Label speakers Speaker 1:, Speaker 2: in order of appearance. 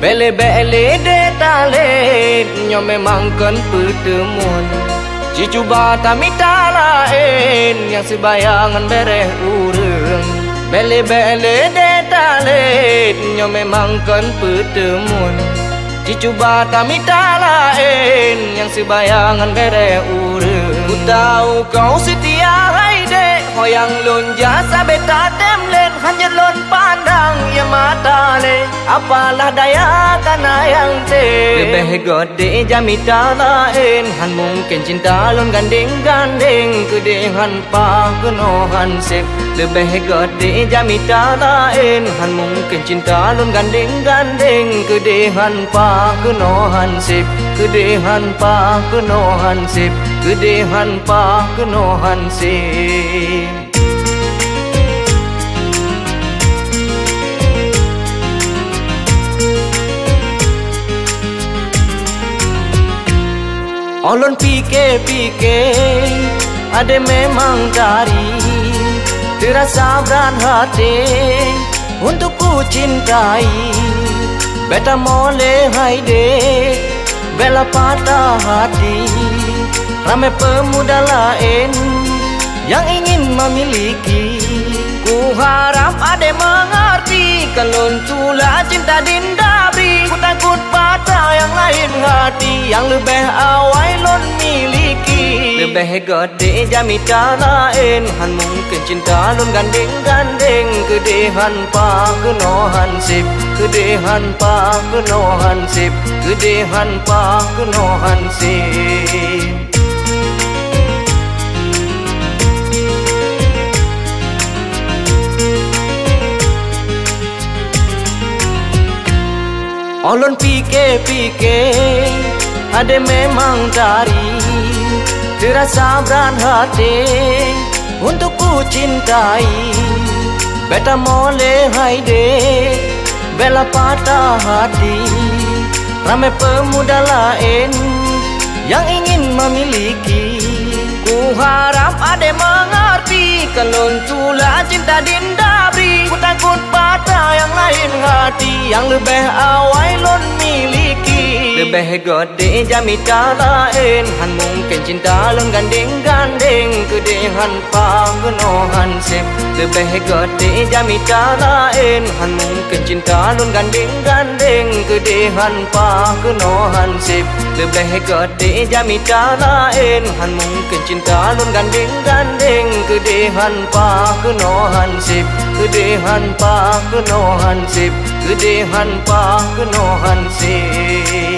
Speaker 1: Bele bele de ta lé nhau mới mang con phứ tử muôn chỉ chúa ba ta mi ta la ên, me mangkan pertemuan Cicu bata mita lain u sebayangan bereh urang Bele bele de ta lê nhóm mẹ mang cân tư tư muôn chỉ chú ba ta mi ta la ên le Nyo me mangkan pertemuan Cicu bata mita lain Yang sebayangan bereh urang Ku tahu hoài setia hai de sa lunja ta apalah daya kana yang te lebih gede jamita lain. Han mungkin cinta lon gandeng gandeng kedehan pa kenohan sep lebih gede jamita lain. Han mungkin cinta lon gandeng gandeng kedehan pa kenohan sep kedehan pa kenohan sep kedehan pa kenohan sep Olon pike-pike Ada memang dari Terasa berat hati Untuk ku cintai. Beta mole haide Bela patah hati. Ramai pemuda lain Yang ingin memiliki. Ku harap ada mengerti Kalau tulah cinta dinda beri. Ku takut patah yang lain hati Yang lebih awal lon miliki Lebih gede jamita lain Han mungkin cinta lon gandeng-gandeng Kedehan pa kenohan sip Kedehan pa kenohan sip Kedehan pa kenohan sip Olon pike-pike Ada memang dari Terasa berat hati Untuk ku cintai. Beta mole haide Bela patah hati. Ramai pemuda lain Yang ingin memiliki. Ku harap ada mengerti Kalau tula cinta dindari Kutakut Ku patah yang lain hati Yang lebih awal lon miliki Lebih gede jami lain Han mungkin cinta lon gandeng-gandeng Kedehan pangenohan sip Lebih gede jami lain Han mungkin cinta lon gandeng-gandeng Kedehan pangenohan sip Lebih gede jami lain Han mungkin cinta lon gandeng-gandeng คือดีหันปาคือโนหันสิบคือดีหันปาคือโนหันสิบคือดีหันปาคือโนหันสิบ